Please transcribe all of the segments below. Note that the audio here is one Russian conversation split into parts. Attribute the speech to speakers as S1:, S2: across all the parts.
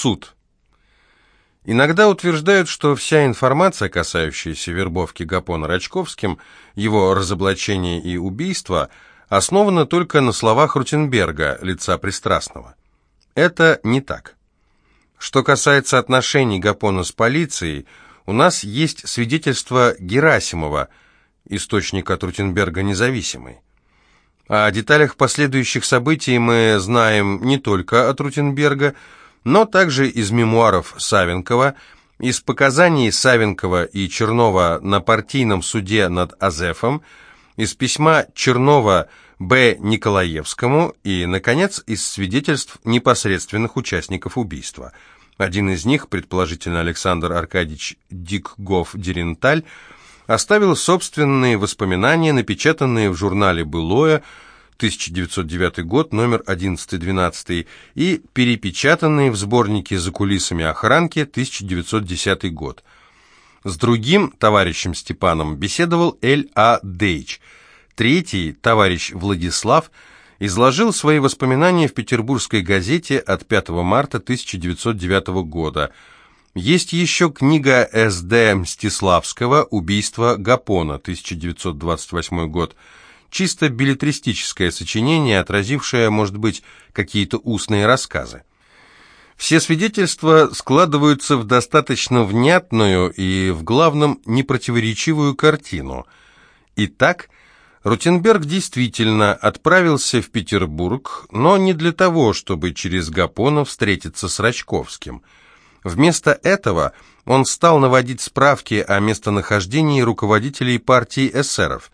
S1: Суд. Иногда утверждают, что вся информация, касающаяся вербовки Гапона Рачковским, его разоблачения и убийства, основана только на словах Рутенберга, лица пристрастного. Это не так. Что касается отношений Гапона с полицией, у нас есть свидетельство Герасимова, источник от Рутенберга независимый. О деталях последующих событий мы знаем не только от Рутенберга, но также из мемуаров Савенкова, из показаний Савенкова и Чернова на партийном суде над Азефом, из письма Чернова Б. Николаевскому и, наконец, из свидетельств непосредственных участников убийства. Один из них, предположительно Александр Аркадьевич Дикгоф-Деренталь, оставил собственные воспоминания, напечатанные в журнале «Былое», 1909 год, номер 11-12, и перепечатанные в сборнике «За кулисами охранки», 1910 год. С другим товарищем Степаном беседовал Эль А. Дейч. Третий, товарищ Владислав, изложил свои воспоминания в петербургской газете от 5 марта 1909 года – есть еще книга С.Д. Мстиславского «Убийство Гапона», 1928 год. Чисто билетристическое сочинение, отразившее, может быть, какие-то устные рассказы. Все свидетельства складываются в достаточно внятную и, в главном, непротиворечивую картину. Итак, Рутенберг действительно отправился в Петербург, но не для того, чтобы через Гапона встретиться с Рачковским – Вместо этого он стал наводить справки о местонахождении руководителей партии эсеров.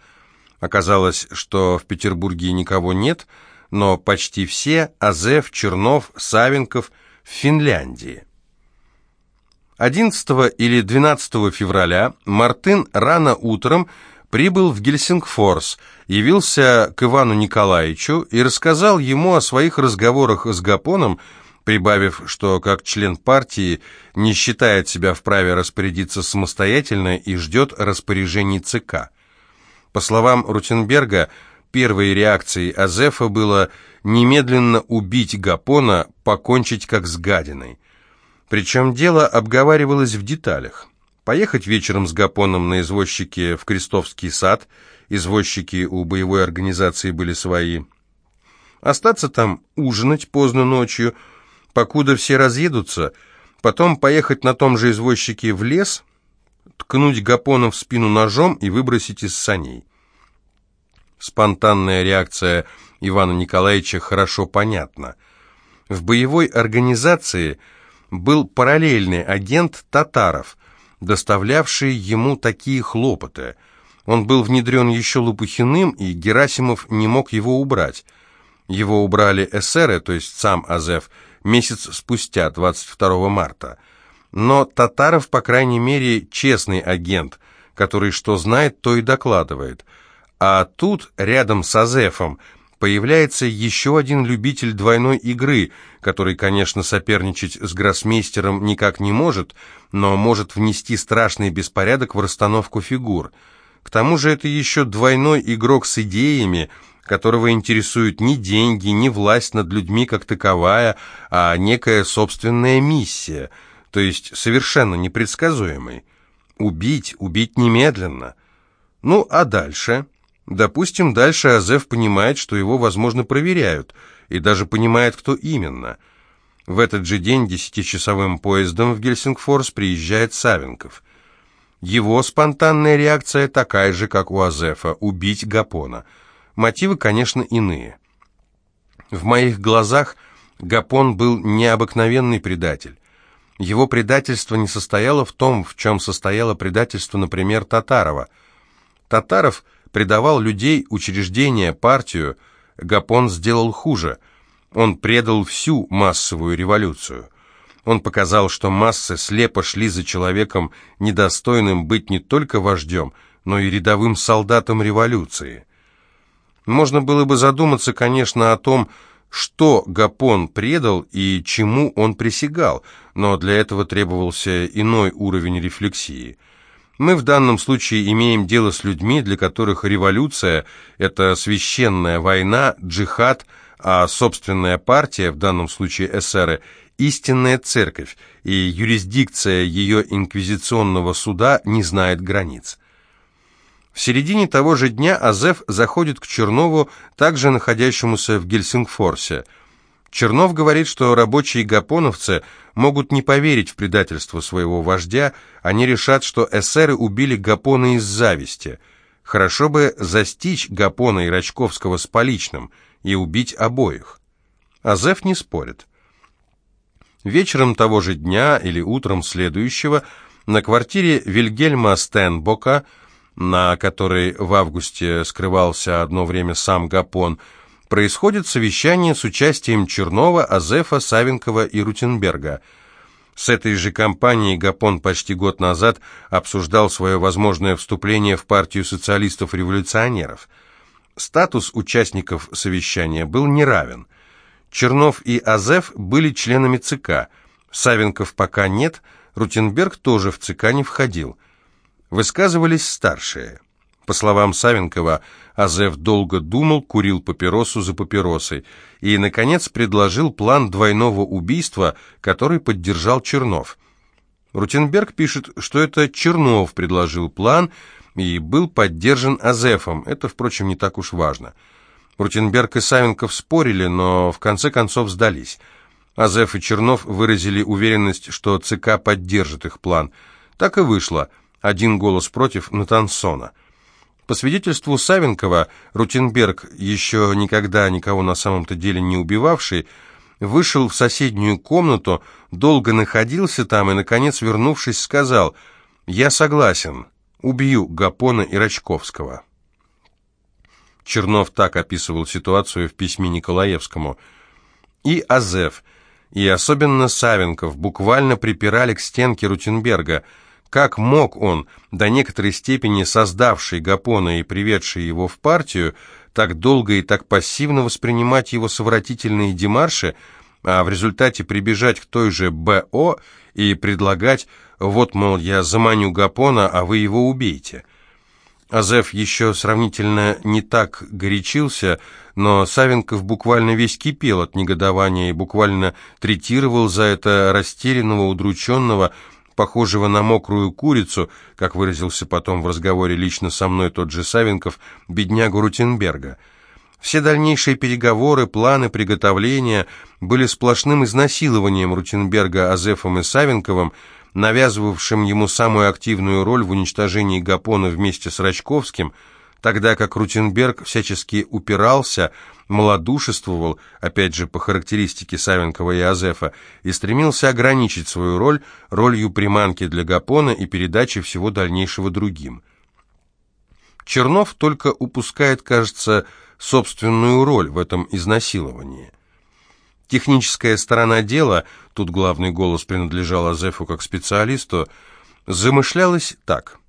S1: Оказалось, что в Петербурге никого нет, но почти все – Азев, Чернов, Савенков – в Финляндии. 11 или 12 февраля Мартын рано утром прибыл в Гельсингфорс, явился к Ивану Николаевичу и рассказал ему о своих разговорах с Гапоном, прибавив, что как член партии не считает себя вправе распорядиться самостоятельно и ждет распоряжений ЦК. По словам Рутенберга, первой реакцией Азефа было немедленно убить Гапона, покончить как с гадиной. Причем дело обговаривалось в деталях. Поехать вечером с Гапоном на извозчике в Крестовский сад, извозчики у боевой организации были свои, остаться там ужинать поздно ночью – покуда все разъедутся, потом поехать на том же извозчике в лес, ткнуть Гапона в спину ножом и выбросить из саней. Спонтанная реакция Ивана Николаевича хорошо понятна. В боевой организации был параллельный агент татаров, доставлявший ему такие хлопоты. Он был внедрен еще Лопухиным, и Герасимов не мог его убрать. Его убрали эсеры, то есть сам Азеф, месяц спустя, 22 марта. Но Татаров, по крайней мере, честный агент, который что знает, то и докладывает. А тут, рядом с Азефом, появляется еще один любитель двойной игры, который, конечно, соперничать с гроссмейстером никак не может, но может внести страшный беспорядок в расстановку фигур. К тому же это еще двойной игрок с идеями, которого интересуют не деньги, не власть над людьми как таковая, а некая собственная миссия, то есть совершенно непредсказуемой. Убить, убить немедленно. Ну, а дальше? Допустим, дальше Азеф понимает, что его, возможно, проверяют, и даже понимает, кто именно. В этот же день десятичасовым поездом в Гельсингфорс приезжает Савенков. Его спонтанная реакция такая же, как у Азефа – убить Гапона – Мотивы, конечно, иные. В моих глазах Гапон был необыкновенный предатель. Его предательство не состояло в том, в чем состояло предательство, например, Татарова. Татаров предавал людей, учреждения, партию. Гапон сделал хуже. Он предал всю массовую революцию. Он показал, что массы слепо шли за человеком, недостойным быть не только вождем, но и рядовым солдатом революции. Можно было бы задуматься, конечно, о том, что Гапон предал и чему он присягал, но для этого требовался иной уровень рефлексии. Мы в данном случае имеем дело с людьми, для которых революция – это священная война, джихад, а собственная партия, в данном случае эсеры, истинная церковь, и юрисдикция ее инквизиционного суда не знает границ. В середине того же дня Азеф заходит к Чернову, также находящемуся в Гельсингфорсе. Чернов говорит, что рабочие гапоновцы могут не поверить в предательство своего вождя, они решат, что эсеры убили Гапона из зависти. Хорошо бы застичь Гапона и Рачковского с поличным и убить обоих. Азеф не спорит. Вечером того же дня или утром следующего на квартире Вильгельма Стенбока – на которой в августе скрывался одно время сам Гапон, происходит совещание с участием Чернова, Азефа, Савенкова и Рутенберга. С этой же компанией Гапон почти год назад обсуждал свое возможное вступление в партию социалистов-революционеров. Статус участников совещания был неравен. Чернов и Азеф были членами ЦК, Савенков пока нет, Рутенберг тоже в ЦК не входил – Высказывались старшие. По словам Савенкова, Азеф долго думал, курил папиросу за папиросой и, наконец, предложил план двойного убийства, который поддержал Чернов. Рутенберг пишет, что это Чернов предложил план и был поддержан Азефом. Это, впрочем, не так уж важно. Рутенберг и Савенков спорили, но в конце концов сдались. Азеф и Чернов выразили уверенность, что ЦК поддержит их план. Так и вышло – один голос против Натансона. По свидетельству Савенкова, Рутенберг, еще никогда никого на самом-то деле не убивавший, вышел в соседнюю комнату, долго находился там и, наконец, вернувшись, сказал «Я согласен, убью Гапона и Рачковского». Чернов так описывал ситуацию в письме Николаевскому. И Азеф, и особенно Савенков буквально припирали к стенке Рутенберга – как мог он, до некоторой степени создавший Гапона и приведший его в партию, так долго и так пассивно воспринимать его совратительные демарши, а в результате прибежать к той же БО и предлагать «вот, мол, я заманю Гапона, а вы его убейте». Азеф еще сравнительно не так горячился, но Савенков буквально весь кипел от негодования и буквально третировал за это растерянного, удрученного, похожего на мокрую курицу, как выразился потом в разговоре лично со мной тот же Савенков, беднягу Рутенберга. Все дальнейшие переговоры, планы, приготовления были сплошным изнасилованием Рутенберга Азефом и Савенковым, навязывавшим ему самую активную роль в уничтожении Гапона вместе с Рачковским – тогда как Рутенберг всячески упирался, малодушествовал, опять же по характеристике Савенкова и Азефа, и стремился ограничить свою роль ролью приманки для Гапона и передачи всего дальнейшего другим. Чернов только упускает, кажется, собственную роль в этом изнасиловании. Техническая сторона дела, тут главный голос принадлежал Азефу как специалисту, замышлялась так –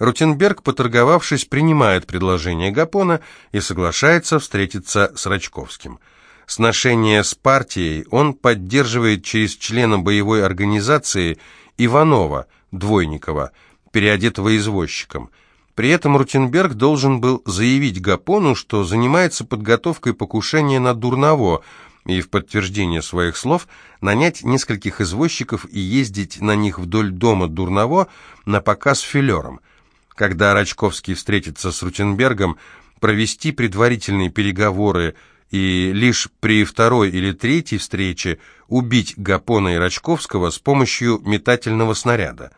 S1: Рутенберг, поторговавшись, принимает предложение Гапона и соглашается встретиться с Рачковским. Сношение с партией он поддерживает через члена боевой организации Иванова, Двойникова, переодетого извозчиком. При этом Рутенберг должен был заявить Гапону, что занимается подготовкой покушения на Дурново, и в подтверждение своих слов нанять нескольких извозчиков и ездить на них вдоль дома Дурново на показ филером – когда Рачковский встретится с Рутенбергом, провести предварительные переговоры и лишь при второй или третьей встрече убить Гапона и Рачковского с помощью метательного снаряда.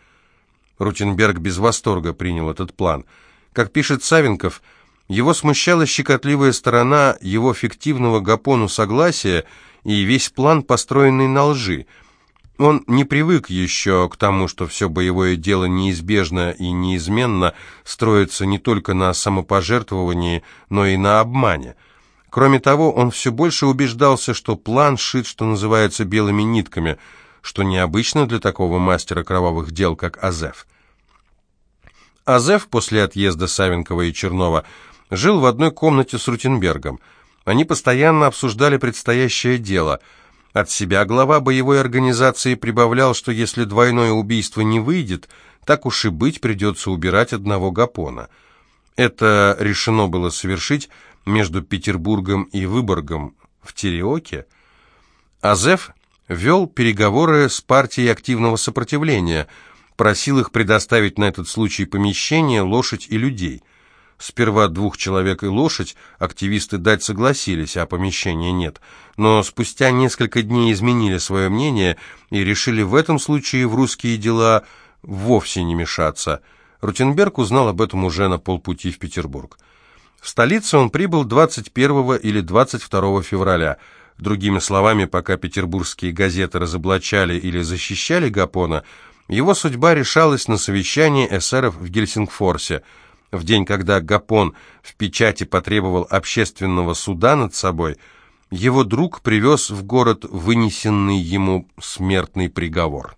S1: Рутенберг без восторга принял этот план. Как пишет Савенков, его смущала щекотливая сторона его фиктивного Гапону согласия и весь план, построенный на лжи – он не привык еще к тому, что все боевое дело неизбежно и неизменно строится не только на самопожертвовании, но и на обмане. Кроме того, он все больше убеждался, что план шит, что называется, белыми нитками, что необычно для такого мастера кровавых дел, как Азеф. Азеф после отъезда Савенкова и Чернова жил в одной комнате с Рутенбергом. Они постоянно обсуждали предстоящее дело – от себя глава боевой организации прибавлял, что если двойное убийство не выйдет, так уж и быть придется убирать одного Гапона. Это решено было совершить между Петербургом и Выборгом в Тереоке. Азеф вел переговоры с партией активного сопротивления, просил их предоставить на этот случай помещение, лошадь и людей. Сперва двух человек и лошадь активисты дать согласились, а помещения нет. Но спустя несколько дней изменили свое мнение и решили в этом случае в русские дела вовсе не мешаться. Рутенберг узнал об этом уже на полпути в Петербург. В столицу он прибыл 21 или 22 февраля. Другими словами, пока петербургские газеты разоблачали или защищали Гапона, его судьба решалась на совещании эсеров в Гельсингфорсе – в день, когда Гапон в печати потребовал общественного суда над собой, его друг привез в город вынесенный ему смертный приговор.